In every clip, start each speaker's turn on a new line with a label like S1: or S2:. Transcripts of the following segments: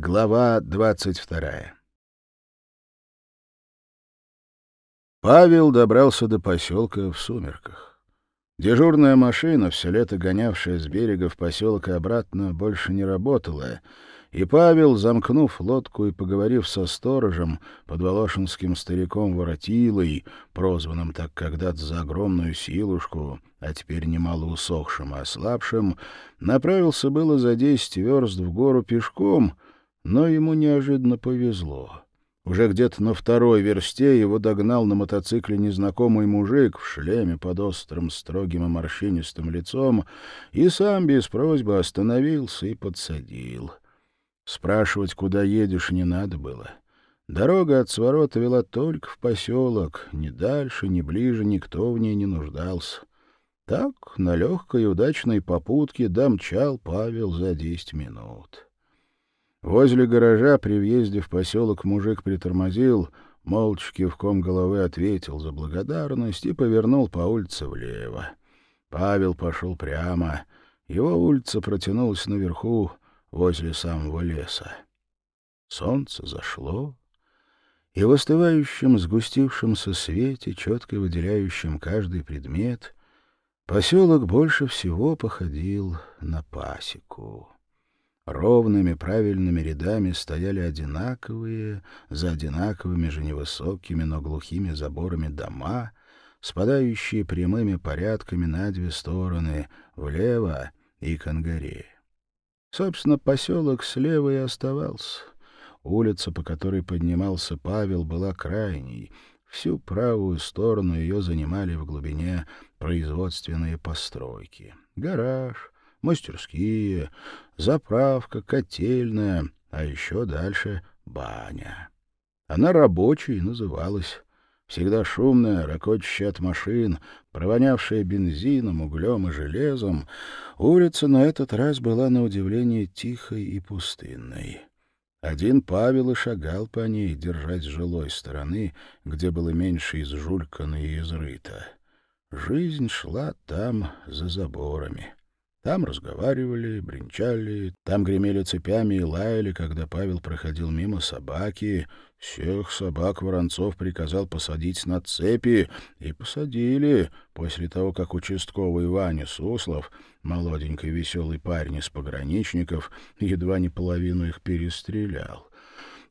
S1: Глава двадцать вторая Павел добрался до поселка в сумерках. Дежурная машина, все лето гонявшая с берега в поселок и обратно, больше не работала, и Павел, замкнув лодку и поговорив со сторожем, подволошинским стариком Воротилой, прозванным так когда-то за огромную силушку, а теперь немало усохшим и ослабшим, направился было за десять верст в гору пешком — но ему неожиданно повезло. Уже где-то на второй версте его догнал на мотоцикле незнакомый мужик в шлеме под острым, строгим и морщинистым лицом и сам без просьбы остановился и подсадил. Спрашивать, куда едешь, не надо было. Дорога от сворота вела только в поселок, ни дальше, ни ближе никто в ней не нуждался. Так, на легкой и удачной попутке домчал Павел за десять минут. Возле гаража при въезде в поселок мужик притормозил, молча кивком головы ответил за благодарность и повернул по улице влево. Павел пошел прямо. Его улица протянулась наверху, возле самого леса. Солнце зашло, и в остывающем, сгустившемся свете, четко выделяющем каждый предмет, поселок больше всего походил на пасеку. Ровными правильными рядами стояли одинаковые, за одинаковыми же невысокими, но глухими заборами дома, спадающие прямыми порядками на две стороны, влево и к Ангаре. Собственно, поселок слева и оставался. Улица, по которой поднимался Павел, была крайней. Всю правую сторону ее занимали в глубине производственные постройки. Гараж — мастерские, заправка, котельная, а еще дальше баня. Она рабочей называлась. Всегда шумная, ракочащая от машин, провонявшая бензином, углем и железом, улица на этот раз была на удивление тихой и пустынной. Один Павел и шагал по ней, держась жилой стороны, где было меньше изжулькано и изрыто. Жизнь шла там, за заборами. Там разговаривали, бренчали, там гремели цепями и лаяли, когда Павел проходил мимо собаки. Всех собак Воронцов приказал посадить на цепи, и посадили, после того, как участковый Ваня Суслов, молоденький веселый парень из пограничников, едва не половину их перестрелял.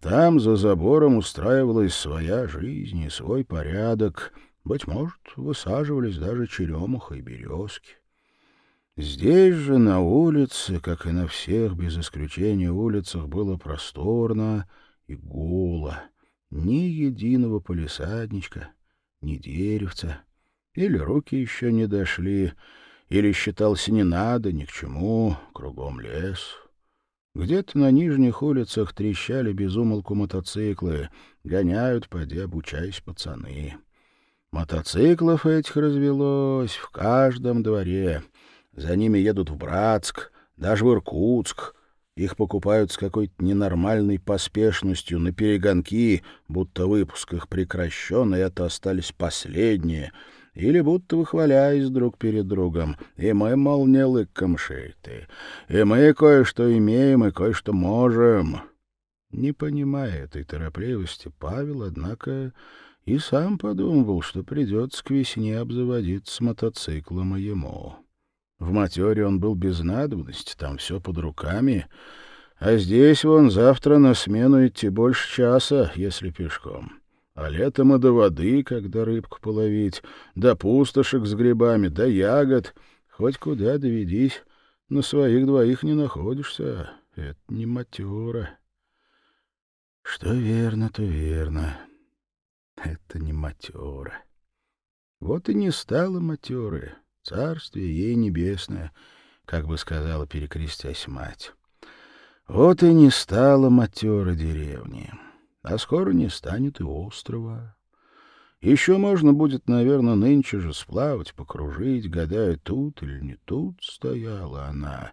S1: Там за забором устраивалась своя жизнь и свой порядок. Быть может, высаживались даже черемуха и березки. Здесь же, на улице, как и на всех, без исключения улицах, было просторно и голо. Ни единого полисадничка, ни деревца. Или руки еще не дошли, или считался не надо ни к чему, кругом лес. Где-то на нижних улицах трещали безумолку мотоциклы, гоняют, поди обучаясь пацаны. Мотоциклов этих развелось в каждом дворе — за ними едут в Братск, даже в Иркутск. Их покупают с какой-то ненормальной поспешностью на перегонки, будто выпуск их прекращен, и это остались последние, или будто выхваляясь друг перед другом. И мы, мол, не лыком шиты, и мы кое-что имеем и кое-что можем. Не понимая этой торопливости, Павел, однако, и сам подумывал, что придется к весне обзаводиться мотоциклом и ему. В матере он был без надобности, там все под руками, а здесь вон завтра на смену идти больше часа, если пешком. А летом и до воды, когда рыбку половить, до пустошек с грибами, до ягод. Хоть куда доведись, на своих двоих не находишься. Это не матера. Что верно, то верно. Это не матера. Вот и не стало матеры. Царствие ей небесное, как бы сказала, перекрестясь мать. Вот и не стало матера деревни, а скоро не станет и острова. Еще можно будет, наверное, нынче же сплавать, покружить, гадая, тут или не тут стояла она.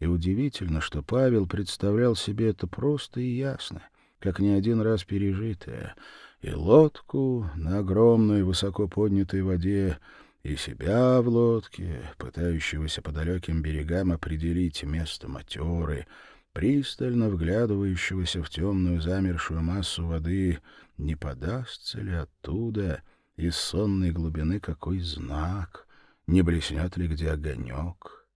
S1: И удивительно, что Павел представлял себе это просто и ясно, как не один раз пережитое, и лодку на огромной высоко поднятой воде, и себя в лодке, пытающегося по далеким берегам определить место матеры, пристально вглядывающегося в темную замершую массу воды, не подастся ли оттуда из сонной глубины какой знак, не блеснет ли где огонек.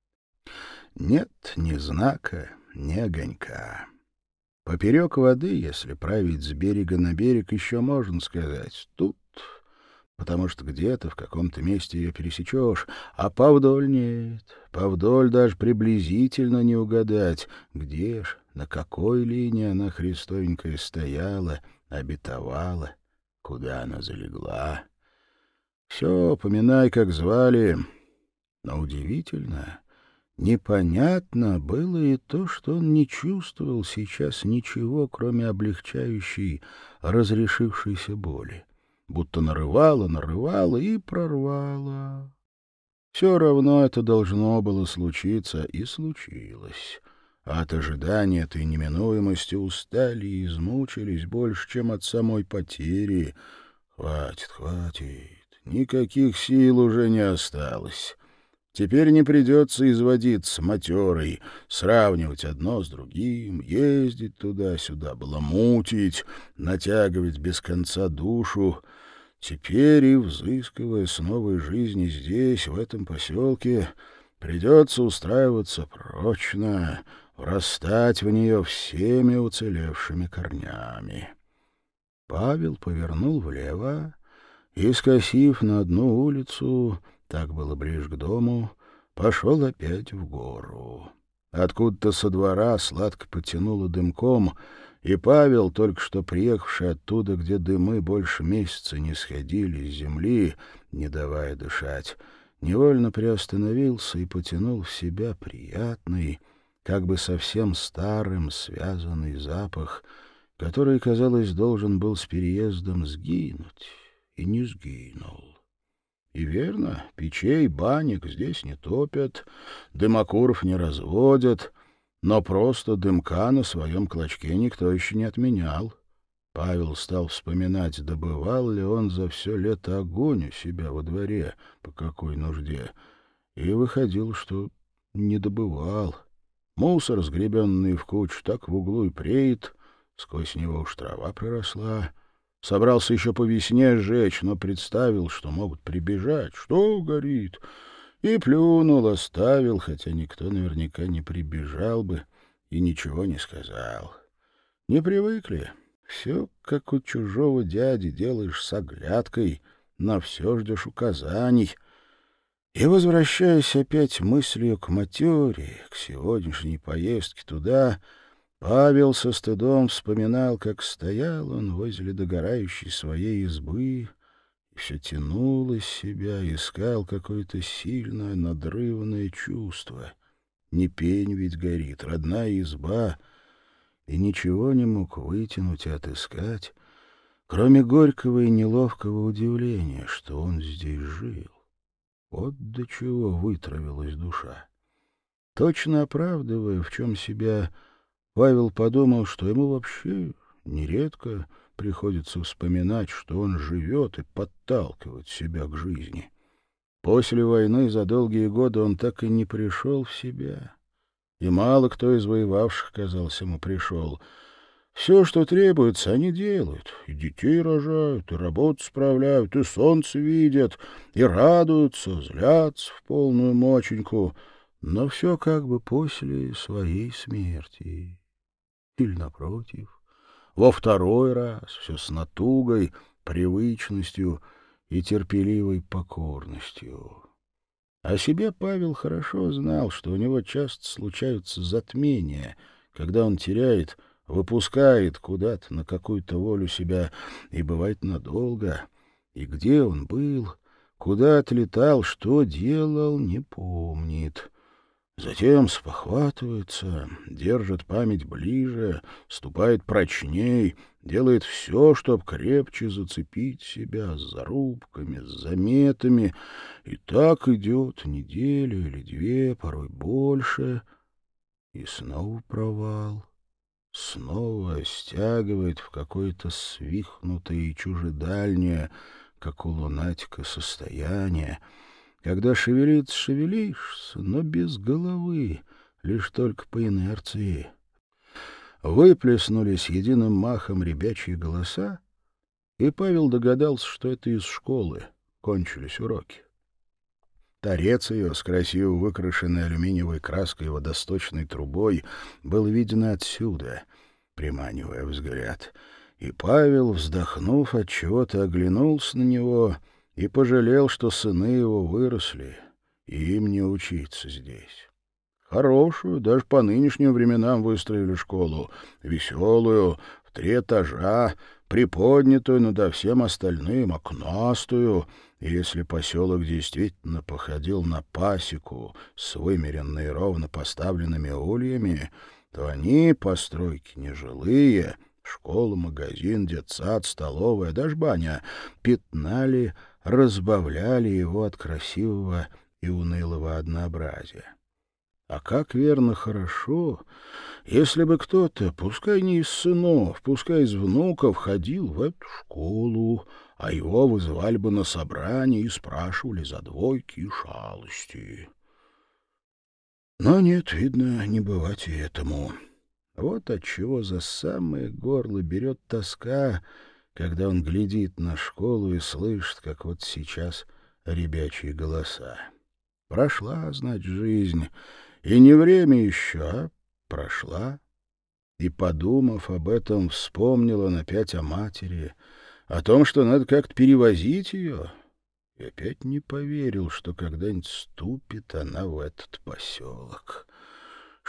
S1: Нет ни знака, ни огонька. Поперек воды, если править с берега на берег, еще можно сказать, тут, потому что где-то в каком-то месте ее пересечешь, а повдоль нет, повдоль даже приблизительно не угадать, где ж, на какой линии она христовенькая стояла, обетовала, куда она залегла. Все, поминай, как звали, но удивительно — Непонятно было и то, что он не чувствовал сейчас ничего, кроме облегчающей, разрешившейся боли. Будто нарывало, нарывало и прорвало. Все равно это должно было случиться, и случилось. от ожидания этой неминуемости устали и измучились больше, чем от самой потери. Хватит, хватит, никаких сил уже не осталось. Теперь не придется изводиться матерой, сравнивать одно с другим, ездить туда-сюда, баламутить, натягивать без конца душу. Теперь и, взыскивая с новой жизни здесь, в этом поселке, придется устраиваться прочно, врастать в нее всеми уцелевшими корнями. Павел повернул влево и, скосив на одну улицу, так было ближе к дому, пошел опять в гору. Откуда-то со двора сладко потянуло дымком, и Павел, только что приехавший оттуда, где дымы больше месяца не сходили с земли, не давая дышать, невольно приостановился и потянул в себя приятный, как бы совсем старым связанный запах, который, казалось, должен был с переездом сгинуть, и не сгинул. И верно, печей, баник здесь не топят, дымокуров не разводят, но просто дымка на своем клочке никто еще не отменял. Павел стал вспоминать, добывал ли он за все лето огонь у себя во дворе, по какой нужде, и выходил, что не добывал. Мусор, сгребенный в кучу, так в углу и преет, сквозь него уж трава проросла. Собрался еще по весне сжечь, но представил, что могут прибежать. Что горит? И плюнул, оставил, хотя никто наверняка не прибежал бы и ничего не сказал. Не привыкли. Все, как у чужого дяди, делаешь с оглядкой, на все ждешь указаний. И, возвращаясь опять мыслью к матере, к сегодняшней поездке туда, — Павел со стыдом вспоминал, как стоял он возле догорающей своей избы все тянул из себя, искал какое-то сильное, надрывное чувство. Не пень ведь горит, родная изба, и ничего не мог вытянуть и отыскать, кроме горького и неловкого удивления, что он здесь жил. Вот до чего вытравилась душа. Точно оправдывая, в чем себя Павел подумал, что ему вообще нередко приходится вспоминать, что он живет и подталкивать себя к жизни. После войны за долгие годы он так и не пришел в себя. И мало кто из воевавших, казалось, ему пришел. Все, что требуется, они делают. И детей рожают, и работу справляют, и солнце видят, и радуются, злятся в полную моченьку. Но все как бы после своей смерти или, напротив, во второй раз все с натугой, привычностью и терпеливой покорностью. О себе Павел хорошо знал, что у него часто случаются затмения, когда он теряет, выпускает куда-то на какую-то волю себя, и бывает надолго. И где он был, куда отлетал, что делал, не помнит. Затем спохватывается, держит память ближе, ступает прочней, делает все, чтоб крепче зацепить себя с зарубками, с заметами, и так идет неделю или две, порой больше, и снова провал, снова стягивает в какое-то свихнутое и чужедальнее, как у лунатика, состояние — когда шевелиться шевелишься, но без головы, лишь только по инерции. выплеснулись единым махом ребячьи голоса, и Павел догадался, что это из школы кончились уроки. Торец ее с красиво выкрашенной алюминиевой краской водосточной трубой был виден отсюда, приманивая взгляд. И Павел, вздохнув от чего-то, оглянулся на него и пожалел, что сыны его выросли, и им не учиться здесь. Хорошую, даже по нынешним временам выстроили школу, веселую, в три этажа, приподнятую над всем остальным, окнастую, и если поселок действительно походил на пасеку с вымеренной ровно поставленными ульями, то они, постройки нежилые, школа, магазин, детсад, столовая, даже баня, пятнали, разбавляли его от красивого и унылого однообразия. А как верно хорошо, если бы кто-то, пускай не из сынов, пускай из внуков, ходил в эту школу, а его вызывали бы на собрание и спрашивали за двойки и шалости. Но нет, видно, не бывать и этому. Вот отчего за самое горло берет тоска, когда он глядит на школу и слышит, как вот сейчас ребячьи голоса. Прошла, значит, жизнь, и не время еще, а прошла. И, подумав об этом, вспомнила он опять о матери, о том, что надо как-то перевозить ее, и опять не поверил, что когда-нибудь ступит она в этот поселок.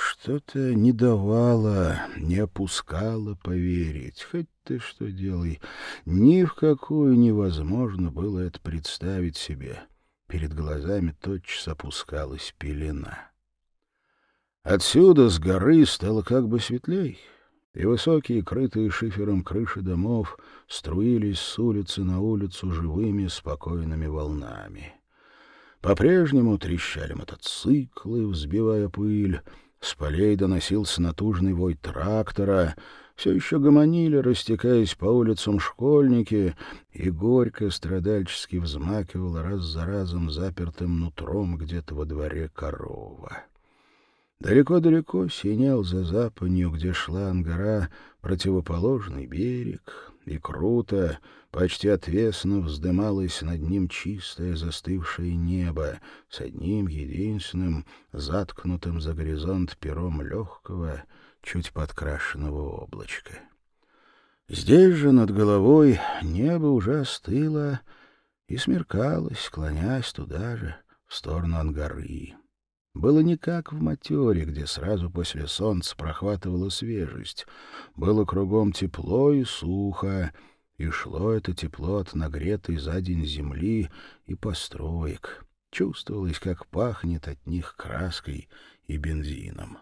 S1: Что-то не давало, не опускало поверить. Хоть ты что делай, ни в какую невозможно было это представить себе. Перед глазами тотчас опускалась пелена. Отсюда, с горы, стало как бы светлей, и высокие, крытые шифером крыши домов, струились с улицы на улицу живыми, спокойными волнами. По-прежнему трещали мотоциклы, взбивая пыль, с полей доносился натужный вой трактора, все еще гомонили, растекаясь по улицам школьники, и горько страдальчески взмакивала раз за разом запертым нутром где-то во дворе корова. Далеко-далеко синел за западню, где шла ангара, противоположный берег, и круто, почти отвесно вздымалось над ним чистое застывшее небо с одним единственным, заткнутым за горизонт пером легкого, чуть подкрашенного облачка. Здесь же над головой небо уже остыло и смеркалось, склоняясь туда же, в сторону ангары. Было не как в матере, где сразу после солнца прохватывала свежесть. Было кругом тепло и сухо, и шло это тепло от нагретой за день земли и построек. Чувствовалось, как пахнет от них краской и бензином.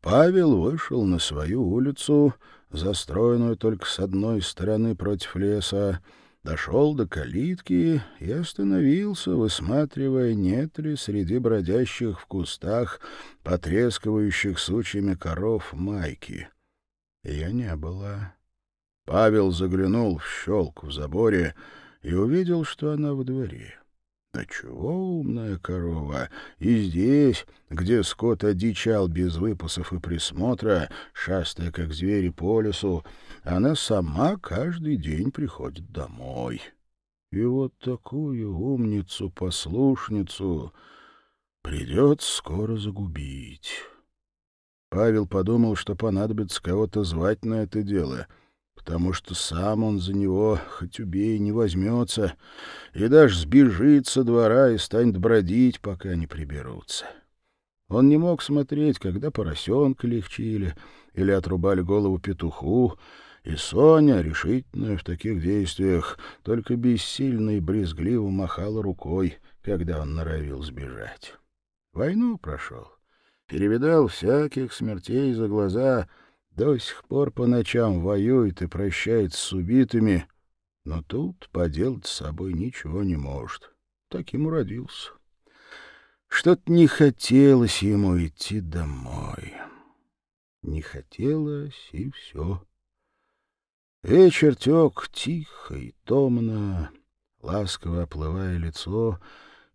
S1: Павел вышел на свою улицу, застроенную только с одной стороны против леса, дошел до калитки и остановился, высматривая, нет ли среди бродящих в кустах, потрескивающих сучьями коров майки. Ее не было. Павел заглянул в щелку в заборе и увидел, что она во дворе. Да чего умная корова! И здесь, где скот одичал без выпасов и присмотра, шастая, как звери по лесу, она сама каждый день приходит домой. И вот такую умницу-послушницу придется скоро загубить. Павел подумал, что понадобится кого-то звать на это дело — потому что сам он за него, хоть убей, не возьмется, и даже сбежит со двора и станет бродить, пока не приберутся. Он не мог смотреть, когда поросенка легчили или отрубали голову петуху, и Соня, решительная в таких действиях, только бессильно и брезгливо махала рукой, когда он норовил сбежать. Войну прошел, перевидал всяких смертей за глаза — до сих пор по ночам воюет и прощается с убитыми, но тут поделать с собой ничего не может. Таким уродился. Что-то не хотелось ему идти домой. Не хотелось, и все. Вечер тек тихо и томно, ласково оплывая лицо,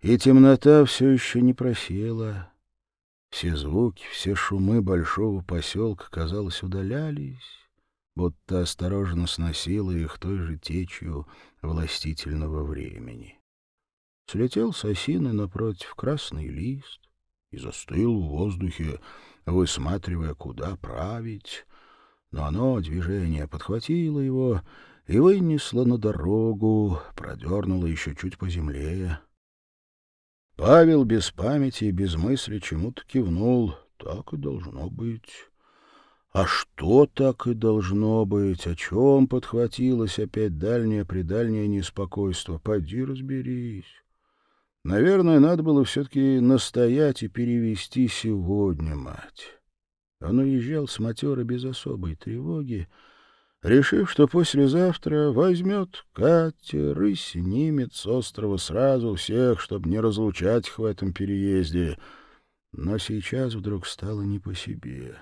S1: и темнота все еще не просела. Все звуки, все шумы большого поселка, казалось, удалялись, будто осторожно сносило их той же течью властительного времени. Слетел с осины напротив красный лист и застыл в воздухе, высматривая, куда править. Но оно, движение, подхватило его и вынесло на дорогу, продернуло еще чуть по земле. Павел без памяти и без мысли чему-то кивнул. Так и должно быть. А что так и должно быть? О чем подхватилось опять дальнее-предальнее неспокойство? Поди разберись. Наверное, надо было все-таки настоять и перевести сегодня, мать. Он уезжал с матера без особой тревоги, решив, что послезавтра возьмет катер и снимет с острова сразу всех, чтобы не разлучать их в этом переезде. Но сейчас вдруг стало не по себе.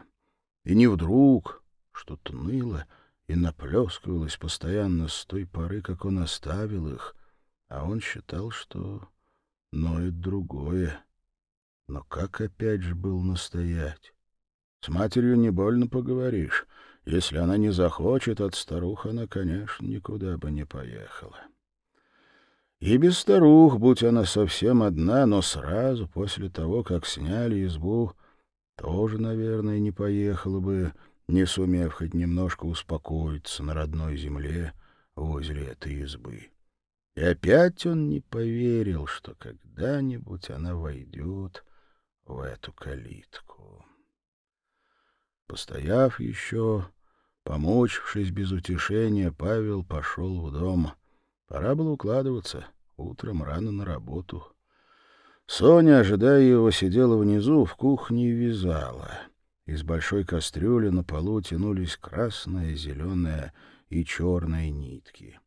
S1: И не вдруг что-то ныло и наплескивалось постоянно с той поры, как он оставил их, а он считал, что ноет другое. Но как опять же был настоять? С матерью не больно поговоришь. Если она не захочет, от старух она, конечно, никуда бы не поехала. И без старух, будь она совсем одна, но сразу после того, как сняли избу, тоже, наверное, не поехала бы, не сумев хоть немножко успокоиться на родной земле возле этой избы. И опять он не поверил, что когда-нибудь она войдет в эту калитку. Постояв еще, помучившись без утешения, Павел пошел в дом. Пора было укладываться, утром рано на работу — Соня, ожидая его, сидела внизу, в кухне вязала. Из большой кастрюли на полу тянулись красная, зеленая и черная нитки.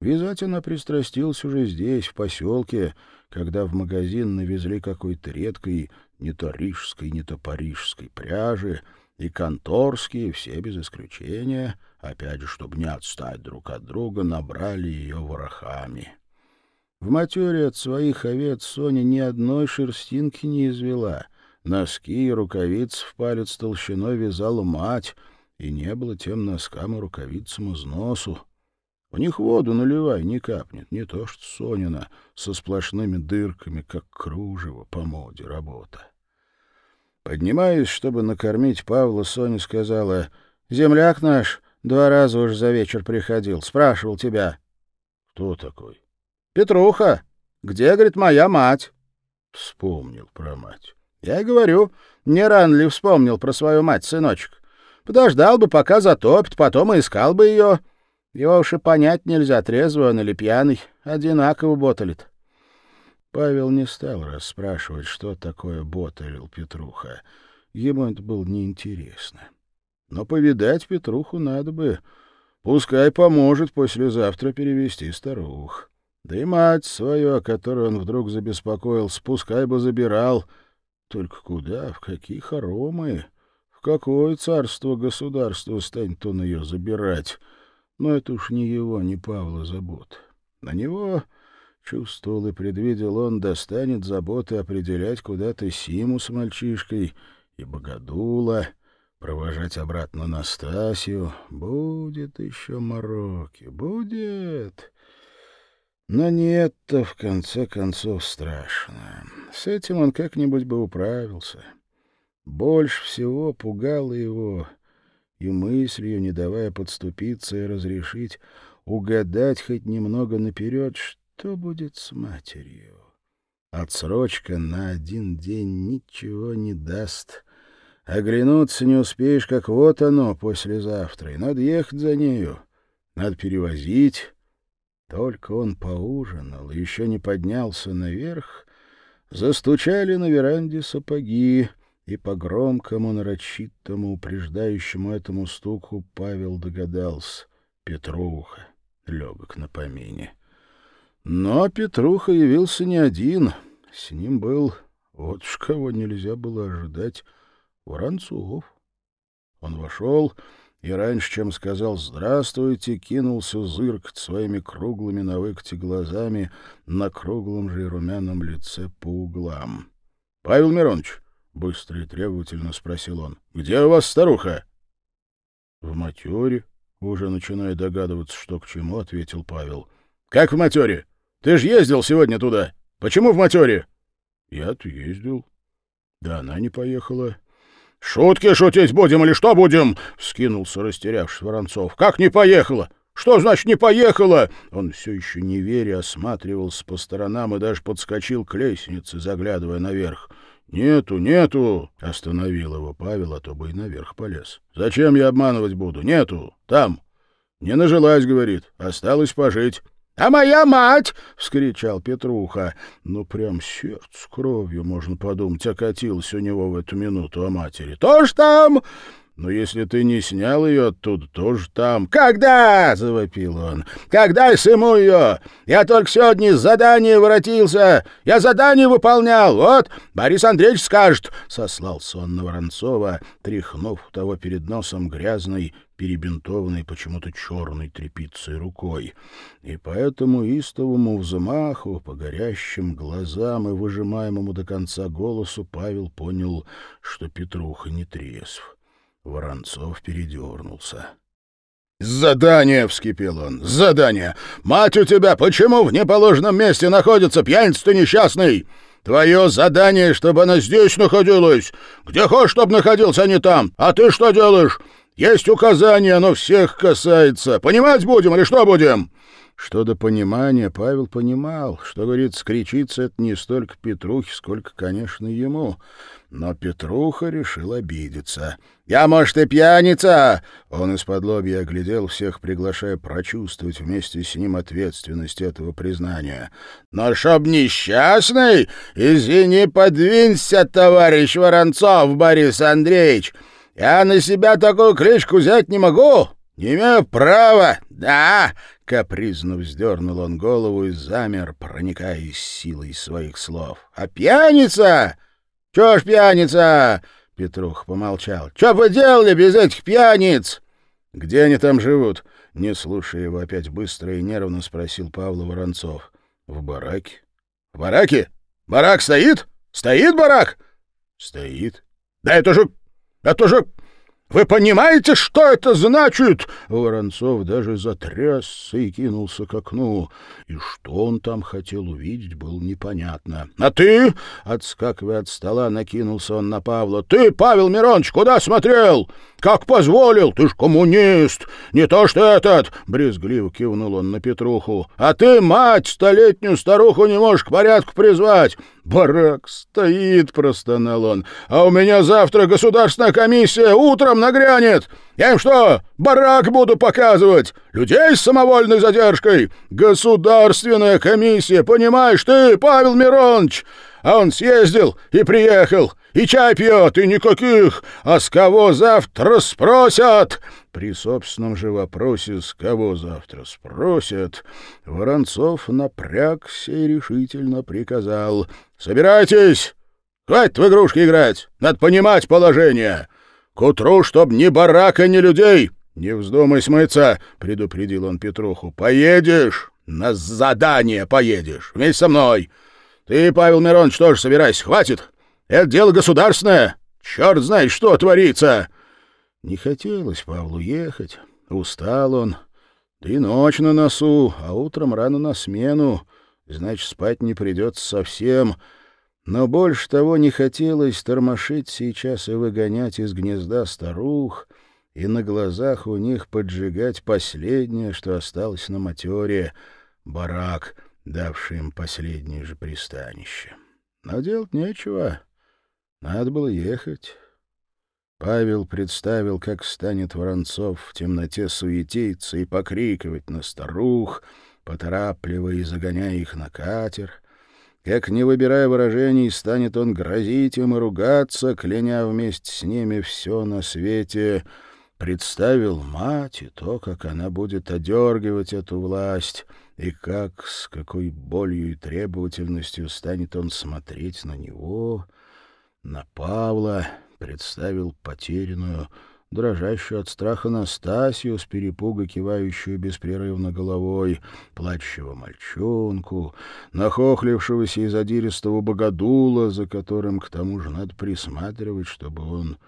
S1: Вязать она пристрастилась уже здесь, в поселке, когда в магазин навезли какой-то редкой, не то рижской, не то парижской пряжи, и конторские, все без исключения, опять же, чтобы не отстать друг от друга, набрали ее ворохами. В матере от своих овец Соня ни одной шерстинки не извела. Носки и рукавицы в палец толщиной вязала мать, и не было тем носкам и рукавицам износу. В них воду наливай, не капнет, не то что Сонина, со сплошными дырками, как кружево по моде работа. Поднимаясь, чтобы накормить Павла, Соня сказала, «Земляк наш два раза уж за вечер приходил, спрашивал тебя». «Кто такой?» Петруха, где, говорит, моя мать? Вспомнил про мать. Я и говорю, не рано ли вспомнил про свою мать, сыночек. Подождал бы, пока затопит, потом и искал бы ее. Его уж и понять нельзя, трезвый он или пьяный. Одинаково боталит. Павел не стал расспрашивать, что такое боталил Петруха. Ему это было неинтересно. Но повидать Петруху надо бы. Пускай поможет послезавтра перевести старух. Да и мать свою, о которой он вдруг забеспокоился, пускай бы забирал. Только куда, в какие хоромы, в какое царство-государство станет он ее забирать? Но это уж не его, не Павла забот. На него, чувствовал и предвидел он, достанет заботы определять куда-то Симу с мальчишкой и Богодула, провожать обратно Настасью. Будет еще мороки, будет... Но не это, в конце концов, страшно. С этим он как-нибудь бы управился. Больше всего пугало его и мыслью, не давая подступиться и разрешить, угадать хоть немного наперед, что будет с матерью. Отсрочка на один день ничего не даст. Оглянуться не успеешь, как вот оно послезавтра, и надо ехать за нею, надо перевозить, только он поужинал и еще не поднялся наверх, застучали на веранде сапоги, и по громкому, нарочитому, упреждающему этому стуку Павел догадался — Петруха, легок на помине. Но Петруха явился не один, с ним был, вот уж кого нельзя было ожидать, Воронцов. Он вошел и раньше, чем сказал «здравствуйте», кинулся зыркать своими круглыми на выкате глазами на круглом же и румяном лице по углам. — Павел Миронович, быстро и требовательно спросил он. «Где у вас старуха?» «В матере», уже начиная догадываться, что к чему, ответил Павел. «Как в матере? Ты же ездил сегодня туда. Почему в матере?» «Я-то ездил. Да она не поехала». «Шутки шутить будем или что будем?» — вскинулся растерявшись Воронцов. «Как не поехала? Что значит не поехала?» Он все еще не веря осматривался по сторонам и даже подскочил к лестнице, заглядывая наверх. «Нету, нету!» — остановил его Павел, а то бы и наверх полез. «Зачем я обманывать буду? Нету! Там!» «Не нажилась, — говорит, — осталось пожить». «А моя мать!» — вскричал Петруха. Ну, прям сердце кровью, можно подумать, окатилось у него в эту минуту о матери. «Тоже там?» Но если ты не снял ее оттуда, тоже там. «Когда?» — завопил он. «Когда я сыму ее? Я только сегодня из задания воротился. Я задание выполнял. Вот, Борис Андреевич скажет». Сослался он на Воронцова, тряхнув того перед носом грязной, перебинтованной почему-то черной тряпицей рукой. И по этому истовому взмаху, по горящим глазам и выжимаемому до конца голосу Павел понял, что Петруха не трезв. Воронцов передернулся. «Задание!» — вскипел он. «Задание! Мать у тебя почему в неположенном месте находится, пьяница ты несчастный? Твое задание, чтобы она здесь находилась. Где хочешь, чтобы находился, а не там. А ты что делаешь? Есть указание, оно всех касается. Понимать будем или что будем?» Что до понимания, Павел понимал, что, говорит, скричиться это не столько Петрухе, сколько, конечно, ему. Но Петруха решил обидеться. «Я, может, и пьяница!» Он из-под лобья оглядел всех, приглашая прочувствовать вместе с ним ответственность этого признания. «Но чтоб несчастный, извини, подвинься, товарищ Воронцов Борис Андреевич! Я на себя такую кличку взять не могу!» «Не имею права! Да!» — капризно вздернул он голову и замер, проникаясь силой своих слов. «А пьяница? Чё ж пьяница?» — Петрух помолчал. «Чё вы делали без этих пьяниц?» «Где они там живут?» — не слушая его опять быстро и нервно спросил Павла Воронцов. «В бараке». «В бараке? Барак стоит? Стоит барак?» «Стоит». «Да это же... это же...» Вы понимаете, что это значит?» Воронцов даже затрясся и кинулся к окну. И что он там хотел увидеть, было непонятно. «А ты?» — отскакивая от стола, накинулся он на Павла. «Ты, Павел Миронович, куда смотрел? Как позволил? Ты ж коммунист! Не то что этот!» — брезгливо кивнул он на Петруху. «А ты, мать, столетнюю старуху не можешь к порядку призвать! «Барак стоит», — простонал он. «А у меня завтра государственная комиссия утром нагрянет. Я им что, барак буду показывать? Людей с самовольной задержкой? Государственная комиссия, понимаешь ты, Павел Миронович? А он съездил и приехал, и чай пьет, и никаких. А с кого завтра спросят?» При собственном же вопросе «с кого завтра спросят?» Воронцов напрягся и решительно приказал «Собирайтесь! Хватит в игрушки играть! Надо понимать положение! К утру, чтоб ни барака, ни людей! Не вздумай смыться!» — предупредил он Петруху. «Поедешь! На задание поедешь! Вместе со мной! Ты, Павел Миронович, тоже собирайся! Хватит! Это дело государственное! Черт знает, что творится!» Не хотелось Павлу ехать. Устал он. Да и ночь на носу, а утром рано на смену. Значит, спать не придется совсем. Но больше того не хотелось тормошить сейчас и выгонять из гнезда старух, и на глазах у них поджигать последнее, что осталось на матере — барак, давший им последнее же пристанище. Но делать нечего. Надо было ехать. Павел представил, как станет Воронцов в темноте суетиться и покрикивать на старух, поторапливая и загоняя их на катер, как, не выбирая выражений, станет он грозить им и ругаться, кляня вместе с ними все на свете, представил мать и то, как она будет одергивать эту власть, и как, с какой болью и требовательностью станет он смотреть на него, на Павла, представил потерянную, дрожащую от страха Настасью, с перепуга кивающую беспрерывно головой, плачущего мальчонку, нахохлившегося и задиристого богодула, за которым, к тому же, надо присматривать, чтобы он,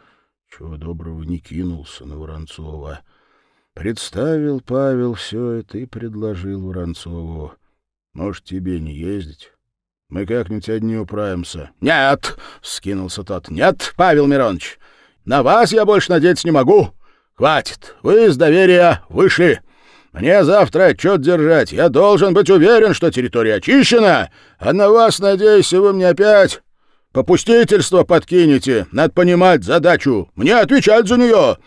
S1: чего доброго, не кинулся на Воронцова. Представил Павел все это и предложил Воронцову. «Может, тебе не ездить?» Мы как-нибудь одни управимся. — Нет! — скинулся тот. — Нет, Павел Миронович, на вас я больше надеяться не могу. Хватит, вы из доверия вышли. Мне завтра отчет держать. Я должен быть уверен, что территория очищена, а на вас, надеюсь, вы мне опять попустительство подкинете. Надо понимать задачу. Мне отвечать за нее.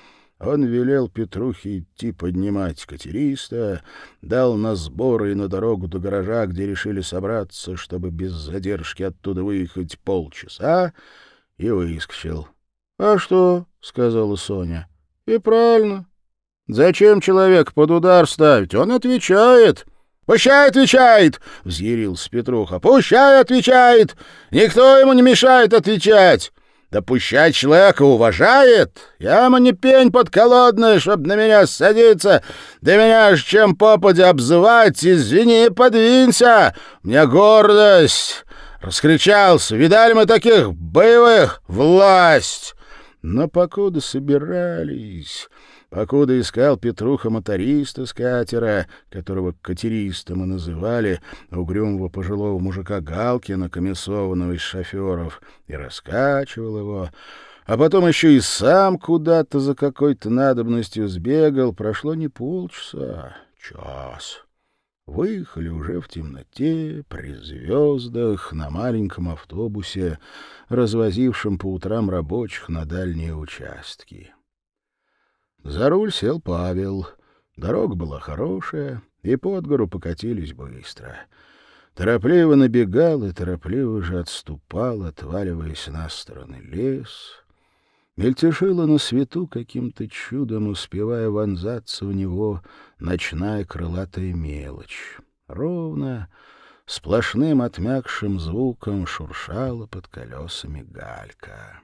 S1: Он велел Петрухе идти поднимать катериста, дал на сборы и на дорогу до гаража, где решили собраться, чтобы без задержки оттуда выехать полчаса, и выскочил. — А что? — сказала Соня. — И правильно. Зачем человек под удар ставить? Он отвечает. — Пущай отвечает! — взъярился Петруха. — Пущай отвечает! Никто ему не мешает отвечать! Да пущай человека уважает. Я ему не пень подколодная, чтоб на меня садиться. Да меня ж чем попадя обзывать, извини, подвинься. Мне гордость. Раскричался. Видали мы таких боевых? Власть. Но покуда собирались... Покуда искал Петруха моториста с катера, которого катеристом и называли, угрюмого пожилого мужика Галкина, комиссованного из шоферов, и раскачивал его, а потом еще и сам куда-то за какой-то надобностью сбегал, прошло не полчаса, час. Выехали уже в темноте, при звездах, на маленьком автобусе, развозившем по утрам рабочих на дальние участки. За руль сел Павел. Дорога была хорошая, и под гору покатились быстро. Торопливо набегал и торопливо же отступал, отваливаясь на стороны лес. Мельтешила на свету каким-то чудом, успевая вонзаться в него ночная крылатая мелочь. Ровно, сплошным отмякшим звуком шуршала под колесами галька.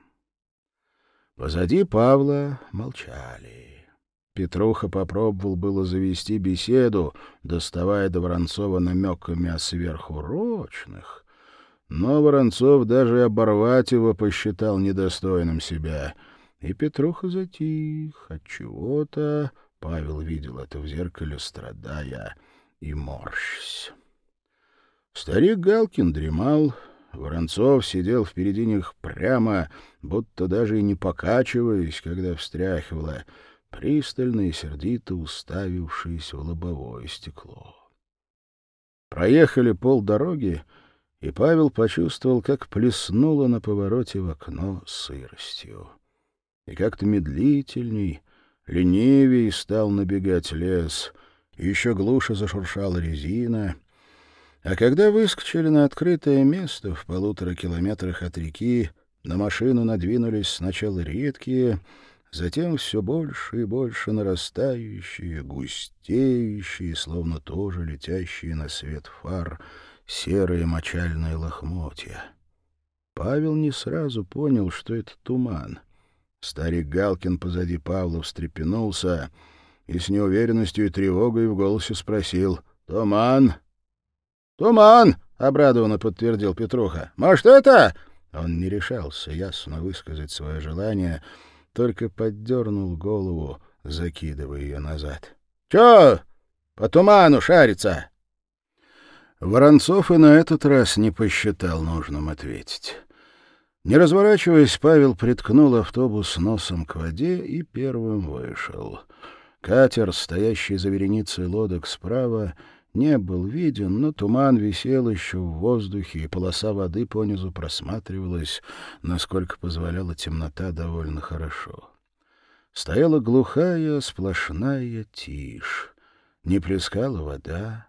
S1: Позади Павла молчали. Петруха попробовал было завести беседу, доставая до Воронцова намеками о сверхурочных, но Воронцов даже оборвать его посчитал недостойным себя. И Петруха затих от чего-то. Павел видел это в зеркале, страдая и морщась. Старик Галкин дремал, Воронцов сидел впереди них прямо, будто даже и не покачиваясь, когда встряхивала, пристально и сердито уставившись в лобовое стекло. Проехали полдороги, и Павел почувствовал, как плеснуло на повороте в окно сыростью. И как-то медлительней, ленивей стал набегать лес, еще глуше зашуршала резина — а когда выскочили на открытое место в полутора километрах от реки, на машину надвинулись сначала редкие, затем все больше и больше нарастающие, густеющие, словно тоже летящие на свет фар, серые мочальные лохмотья. Павел не сразу понял, что это туман. Старик Галкин позади Павла встрепенулся и с неуверенностью и тревогой в голосе спросил «Туман?» «Туман!» — обрадованно подтвердил Петруха. «Может, это...» Он не решался ясно высказать свое желание, только поддернул голову, закидывая ее назад. «Чё? По туману шарится?» Воронцов и на этот раз не посчитал нужным ответить. Не разворачиваясь, Павел приткнул автобус носом к воде и первым вышел. Катер, стоящий за вереницей лодок справа, не был виден, но туман висел еще в воздухе, и полоса воды понизу просматривалась, насколько позволяла темнота довольно хорошо. Стояла глухая, сплошная тишь. Не плескала вода,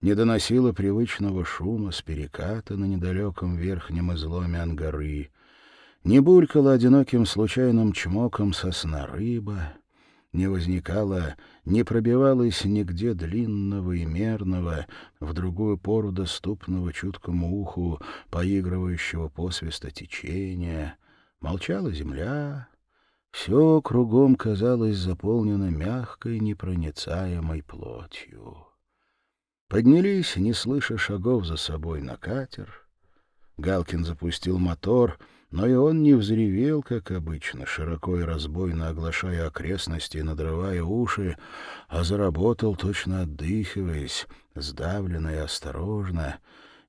S1: не доносила привычного шума с переката на недалеком верхнем изломе ангары, не булькала одиноким случайным чмоком сосна рыба, не возникало, не пробивалось нигде длинного и мерного, в другую пору доступного чуткому уху, поигрывающего посвиста течения. Молчала земля, Все кругом казалось заполнено мягкой, непроницаемой плотью. Поднялись, не слыша шагов за собой, на катер. Галкин запустил мотор, но и он не взревел, как обычно, широко и разбойно оглашая окрестности и надрывая уши, а заработал, точно отдыхаясь, сдавленно и осторожно,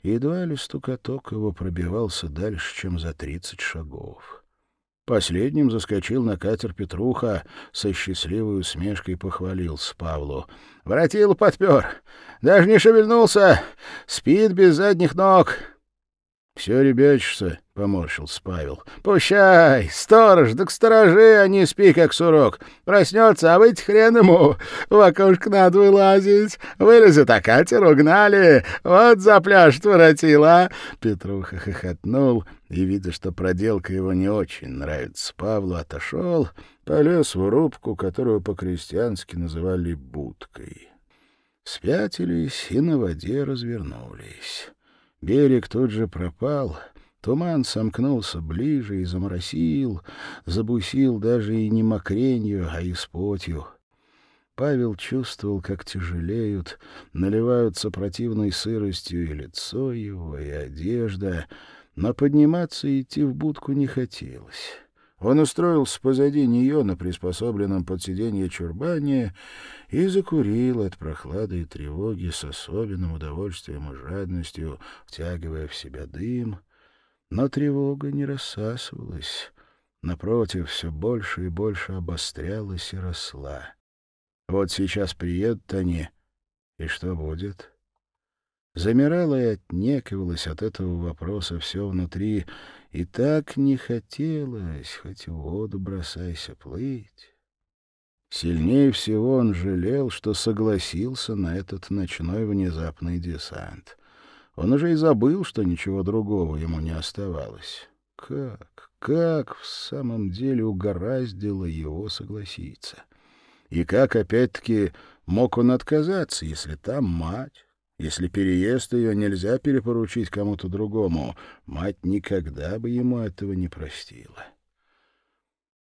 S1: едва ли стукоток его пробивался дальше, чем за тридцать шагов. Последним заскочил на катер Петруха, со счастливой усмешкой похвалился Павлу. «Воротил подпер! Даже не шевельнулся! Спит без задних ног!» «Все ребячишься», — поморщился Павел. «Пущай! Сторож, да к сторожи, а не спи, как сурок. Проснется, а выйти хрен ему. В окошко надо вылазить. Вылезет, а катер угнали. Вот за пляж воротила». Петруха хохотнул и, видя, что проделка его не очень нравится Павлу, отошел, полез в рубку, которую по-крестьянски называли «будкой». Спятились и на воде развернулись. Берег тут же пропал, туман сомкнулся ближе и заморосил, забусил даже и не мокренью, а испотью. Павел чувствовал, как тяжелеют, наливаются противной сыростью и лицо его, и одежда, но подниматься и идти в будку не хотелось. Он устроился позади нее на приспособленном под сиденье чурбане и закурил от прохлады и тревоги с особенным удовольствием и жадностью, втягивая в себя дым. Но тревога не рассасывалась. Напротив, все больше и больше обострялась и росла. Вот сейчас приедут они, и что будет? Замирала и отнекивалась от этого вопроса все внутри, и так не хотелось, хоть в воду бросайся плыть. Сильнее всего он жалел, что согласился на этот ночной внезапный десант. Он уже и забыл, что ничего другого ему не оставалось. Как, как в самом деле угораздило его согласиться? И как, опять-таки, мог он отказаться, если там мать, если переезд ее нельзя перепоручить кому-то другому, мать никогда бы ему этого не простила.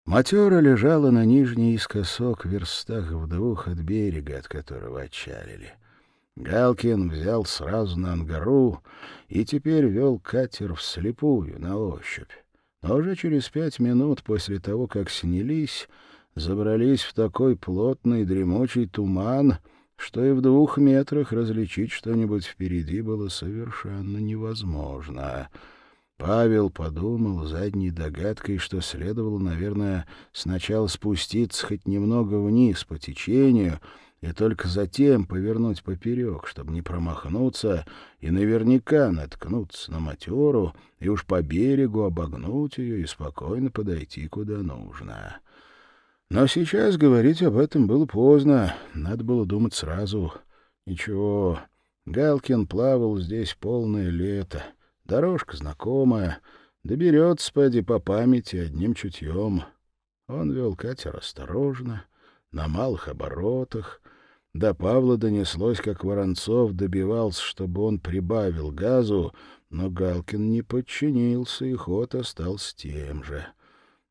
S1: Матера лежала на нижней искосок в верстах в двух от берега, от которого отчалили. Галкин взял сразу на ангару и теперь вел катер вслепую, на ощупь. Но уже через пять минут после того, как снялись, забрались в такой плотный дремучий туман — что и в двух метрах различить что-нибудь впереди было совершенно невозможно. Павел подумал задней догадкой, что следовало, наверное, сначала спуститься хоть немного вниз по течению и только затем повернуть поперек, чтобы не промахнуться и наверняка наткнуться на матеру и уж по берегу обогнуть ее и спокойно подойти куда нужно. Но сейчас говорить об этом было поздно, надо было думать сразу. Ничего, Галкин плавал здесь полное лето, дорожка знакомая, доберется, поди, по памяти одним чутьем. Он вел катер осторожно, на малых оборотах. До Павла донеслось, как Воронцов добивался, чтобы он прибавил газу, но Галкин не подчинился, и ход остался тем же —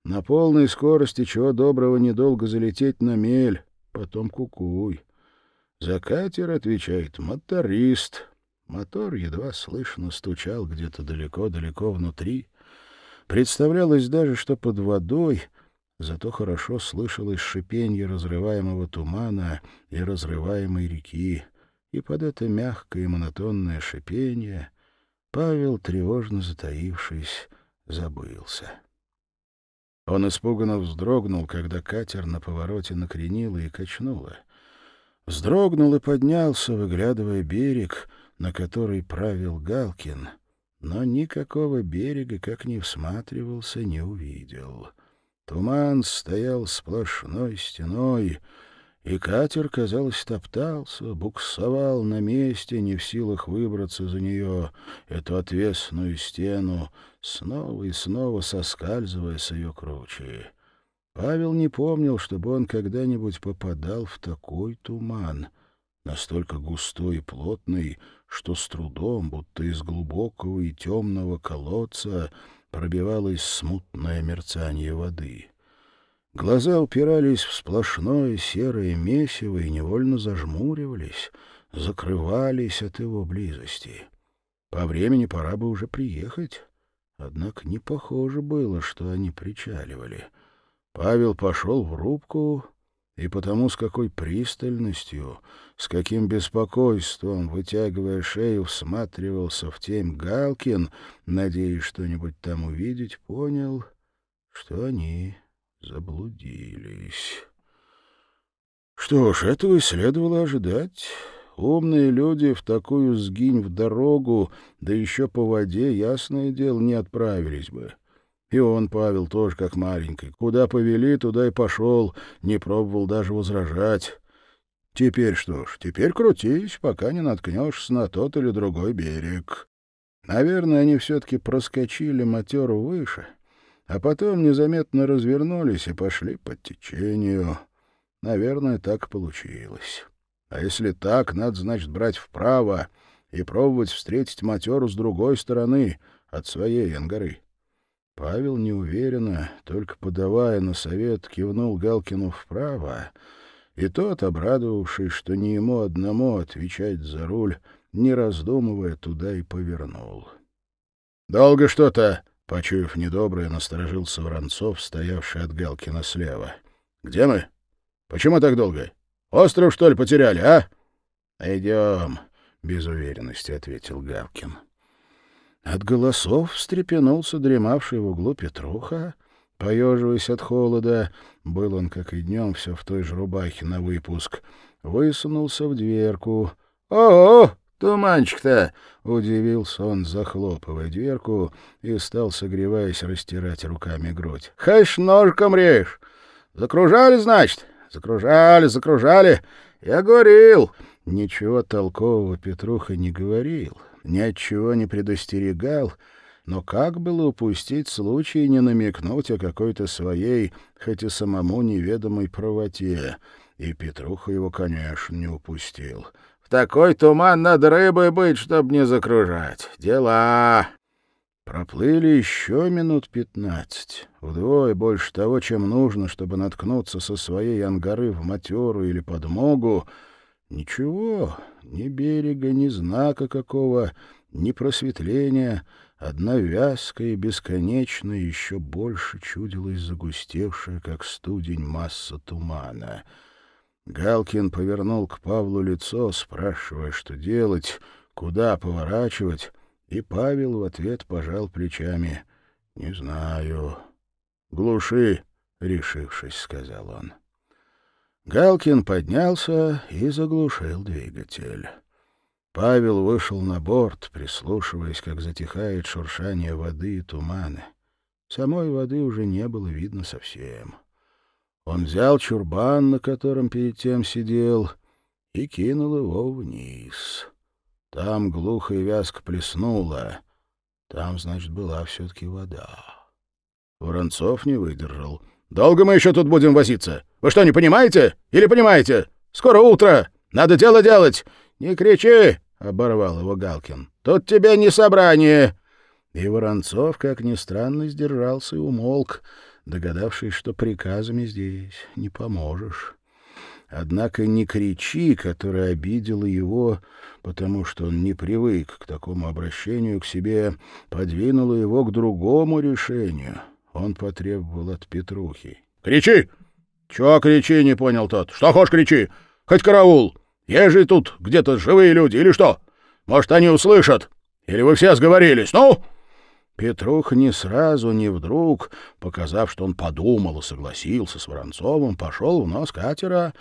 S1: на полной скорости чего доброго недолго залететь на мель, потом кукуй. За катер отвечает моторист. Мотор едва слышно стучал где-то далеко-далеко внутри. Представлялось даже, что под водой, зато хорошо слышалось шипенье разрываемого тумана и разрываемой реки. И под это мягкое и монотонное шипение Павел, тревожно затаившись, забылся. Он испуганно вздрогнул, когда катер на повороте накренило и качнуло. Вздрогнул и поднялся, выглядывая берег, на который правил Галкин, но никакого берега, как ни всматривался, не увидел. Туман стоял сплошной стеной, и катер, казалось, топтался, буксовал на месте, не в силах выбраться за нее, эту отвесную стену, снова и снова соскальзывая с ее кручи. Павел не помнил, чтобы он когда-нибудь попадал в такой туман, настолько густой и плотный, что с трудом, будто из глубокого и темного колодца, пробивалось смутное мерцание воды. Глаза упирались в сплошное серое месиво и невольно зажмуривались, закрывались от его близости. По времени пора бы уже приехать. Однако не похоже было, что они причаливали. Павел пошел в рубку, и потому с какой пристальностью, с каким беспокойством, вытягивая шею, всматривался в тень Галкин, надеясь что-нибудь там увидеть, понял, что они заблудились. Что ж, этого и следовало ожидать. Умные люди в такую сгинь в дорогу, да еще по воде, ясное дело, не отправились бы. И он, Павел, тоже как маленький. Куда повели, туда и пошел, не пробовал даже возражать. Теперь что ж, теперь крутись, пока не наткнешься на тот или другой берег. Наверное, они все-таки проскочили матеру выше, а потом незаметно развернулись и пошли по течению. Наверное, так получилось. А если так, надо, значит, брать вправо и пробовать встретить матеру с другой стороны, от своей ангары. Павел неуверенно, только подавая на совет, кивнул Галкину вправо, и тот, обрадовавшись, что не ему одному отвечать за руль, не раздумывая, туда и повернул. — Долго что-то, — почуяв недоброе, насторожился Воронцов, стоявший от Галкина слева. — Где мы? Почему так долго? Остров, что ли, потеряли, а? — Идем, — без уверенности ответил Галкин. От голосов встрепенулся дремавший в углу Петруха, поеживаясь от холода, был он, как и днем, все в той же рубахе на выпуск, высунулся в дверку. «О, туманчик-то!» — удивился он, захлопывая дверку, и стал, согреваясь, растирать руками грудь. «Хэш ножком режь! Закружали, значит? Закружали, закружали! Я говорил!» Ничего толкового Петруха не говорил ни от чего не предостерегал, но как было упустить случай не намекнуть о какой-то своей, хоть и самому неведомой правоте? И Петруха его, конечно, не упустил. В такой туман надо рыбой быть, чтобы не закружать. Дела. Проплыли еще минут пятнадцать, вдвое больше того, чем нужно, чтобы наткнуться со своей ангары в матеру или подмогу, Ничего, ни берега, ни знака какого, ни просветления, одна вязкая и бесконечная еще больше чудилась загустевшая, как студень, масса тумана. Галкин повернул к Павлу лицо, спрашивая, что делать, куда поворачивать, и Павел в ответ пожал плечами. — Не знаю. — Глуши, — решившись, сказал он. — Галкин поднялся и заглушил двигатель. Павел вышел на борт, прислушиваясь, как затихает шуршание воды и туманы. Самой воды уже не было видно совсем. Он взял чурбан, на котором перед тем сидел, и кинул его вниз. Там глухо и вязко плеснуло. Там, значит, была все-таки вода. Воронцов не выдержал — Долго мы еще тут будем возиться? Вы что, не понимаете? Или понимаете? Скоро утро. Надо дело делать. Не кричи, — оборвал его Галкин. Тут тебе не собрание. И Воронцов, как ни странно, сдержался и умолк, догадавшись, что приказами здесь не поможешь. Однако «не кричи», которая обидела его, потому что он не привык к такому обращению к себе, подвинула его к другому решению — он потребовал от Петрухи. «Кричи!» «Чего кричи?» — не понял тот. «Что хочешь кричи? Хоть караул! Есть же тут где-то живые люди или что? Может, они услышат? Или вы все сговорились? Ну?» Петрух не сразу, не вдруг, показав, что он подумал и согласился с Воронцовым, пошел в нос катера,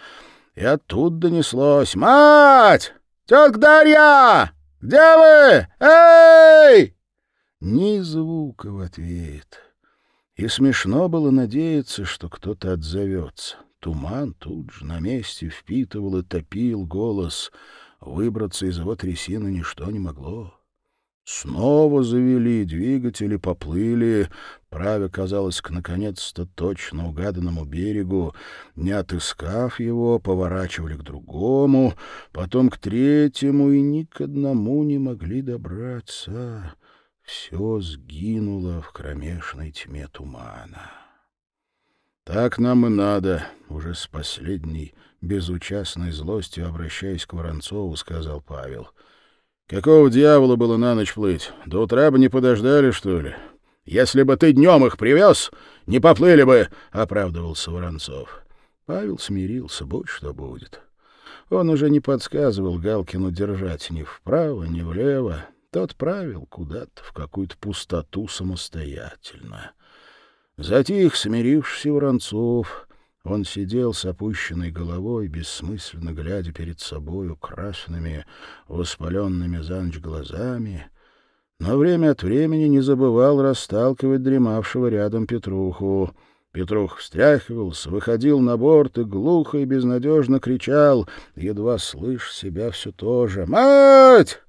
S1: и оттуда донеслось «Мать! Тетка Дарья! Где вы? Эй!» Ни звука в ответ. И смешно было надеяться, что кто-то отзовется. Туман тут же на месте впитывал и топил голос. Выбраться из его трясины ничто не могло. Снова завели, двигатели поплыли, правя, казалось, к наконец-то точно угаданному берегу. Не отыскав его, поворачивали к другому, потом к третьему, и ни к одному не могли добраться все сгинуло в кромешной тьме тумана. Так нам и надо, уже с последней безучастной злостью, обращаясь к Воронцову, сказал Павел. Какого дьявола было на ночь плыть? До утра бы не подождали, что ли? Если бы ты днем их привез, не поплыли бы, — оправдывался Воронцов. Павел смирился, будь что будет. Он уже не подсказывал Галкину держать ни вправо, ни влево. Тот правил куда-то, в какую-то пустоту самостоятельно. Затих, смирившийся Воронцов, он сидел с опущенной головой, бессмысленно глядя перед собою красными, воспаленными за ночь глазами, но время от времени не забывал расталкивать дремавшего рядом Петруху. Петрух встряхивался, выходил на борт и глухо и безнадежно кричал, едва слышь себя все то же. «Мать!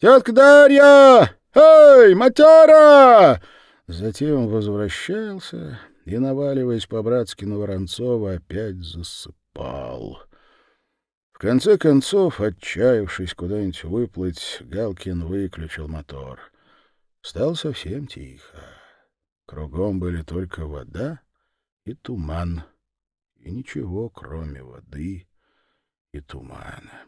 S1: Тетка Дарья! Эй, матера!» Затем возвращался и, наваливаясь по-братски на Воронцова, опять засыпал. В конце концов, отчаявшись куда-нибудь выплыть, Галкин выключил мотор. Стало совсем тихо. Кругом были только вода и туман, и ничего, кроме воды и тумана.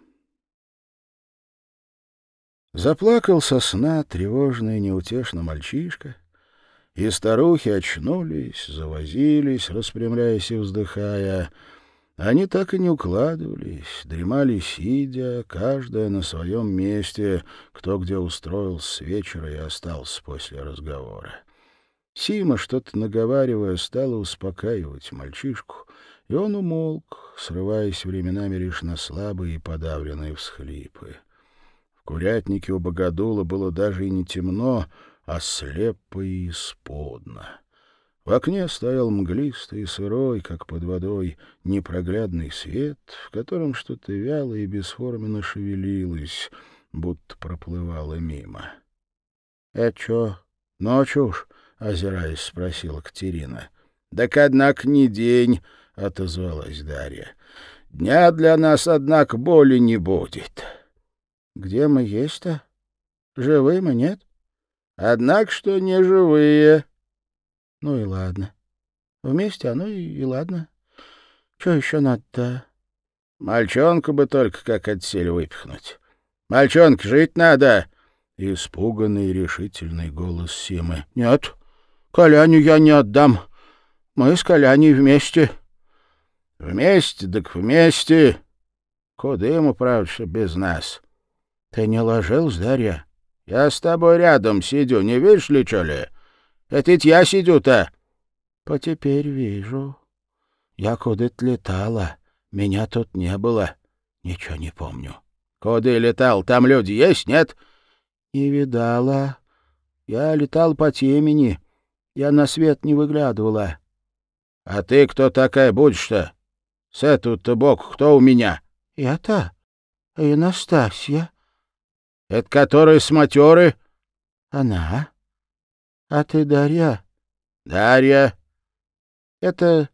S1: Заплакал со сна тревожный неутешно мальчишка, и старухи очнулись, завозились, распрямляясь и вздыхая. Они так и не укладывались, дремали сидя, каждая на своем месте, кто где устроился с вечера и остался после разговора. Сима, что-то наговаривая, стала успокаивать мальчишку, и он умолк, срываясь временами лишь на слабые и подавленные всхлипы. В курятнике у богодула было даже и не темно, а слепо и исподно. В окне стоял мглистый и сырой, как под водой, непроглядный свет, в котором что-то вяло и бесформенно шевелилось, будто проплывало мимо. — Это что, ночью уж? — озираясь, спросила Катерина. — Так, однако, не день, — отозвалась Дарья. — Дня для нас, однако, боли не будет. — Где мы есть-то? Живы мы, нет? — Однако, что не живые. — Ну и ладно. Вместе оно и, и ладно. Что еще надо-то? — Мальчонку бы только как отсель выпихнуть. Мальчонка, жить надо! — испуганный решительный голос Симы. — Нет, Коляню я не отдам. Мы с Коляней вместе. — Вместе, так вместе. Куда ему, правда, без нас? — Ты не ложился, Дарья? — Я с тобой рядом сидю, не видишь ли, что ли? Это ведь я сидю-то. — По теперь вижу. Я куда-то летала. Меня тут не было. Ничего не помню. — Куда летал? Там люди есть, нет? — Не видала. Я летал по темени. Я на свет не выглядывала. — А ты кто такая будешь-то? С этого-то бок кто у меня? — Это? И Настасья. — Это которая с матеры? — Она. — А ты Дарья? — Дарья. — Это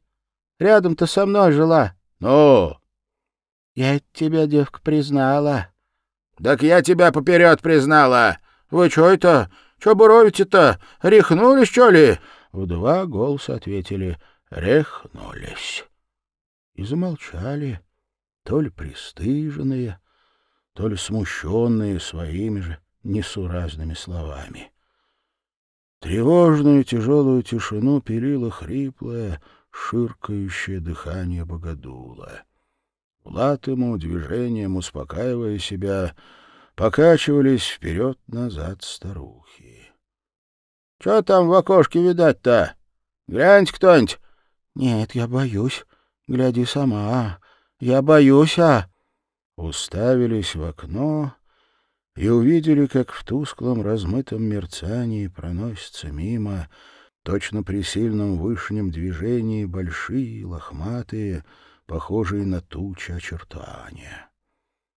S1: рядом-то со мной жила. — Ну? — Я тебя, девка, признала. — Так я тебя поперед признала. Вы что это? Что буровите-то? Рехнулись, что ли? В два голоса ответили «Рехнулись». И замолчали, то ли пристыженные, то ли смущенные своими же несуразными словами. Тревожную тяжелую тишину пилило хриплое, ширкающее дыхание богодула. Влад ему движением, успокаивая себя, покачивались вперед-назад старухи. — Что там в окошке видать-то? Гляньте кто-нибудь. — Нет, я боюсь. Гляди сама. Я боюсь, а... Уставились в окно и увидели, как в тусклом размытом мерцании проносятся мимо, точно при сильном вышнем движении, большие, лохматые, похожие на тучи очертания.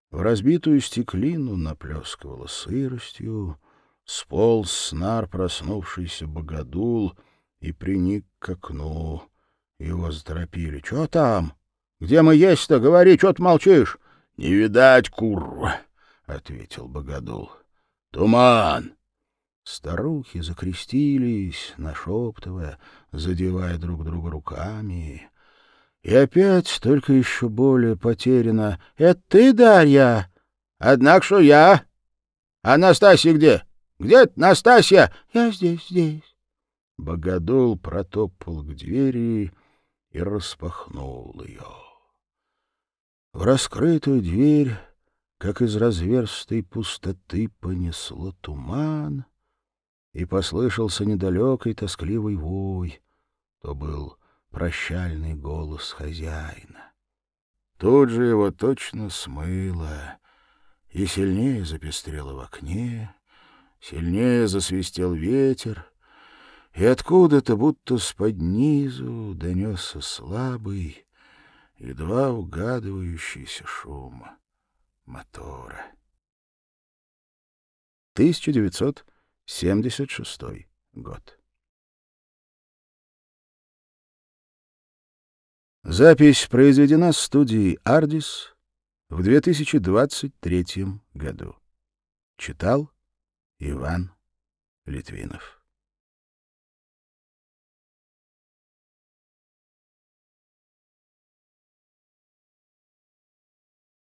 S1: В разбитую стеклину наплескивала сыростью, сполз снар проснувшийся богодул и приник к окну. Его заторопили. — Чё там? Где мы есть-то? Говори, чё ты молчишь? — Не видать, курва, — ответил богодул. — Туман. Старухи закрестились, нашептывая, задевая друг друга руками. И опять, только еще более потеряно. — Это ты, Дарья? — Однако что я. А Настасья где? Где Настасья? — Я здесь, здесь. Богодул протопал к двери и распахнул ее. В раскрытую дверь, как из разверстой пустоты, понесло туман, и послышался недалекий тоскливый вой. То был прощальный голос хозяина. Тут же его точно смыло, и сильнее запестрело в окне, сильнее засвистел ветер, и откуда-то, будто с-под низу, донесся слабый, едва угадывающийся шум мотора. 1976 год. Запись произведена студией «Ардис» в 2023 году. Читал Иван Литвинов.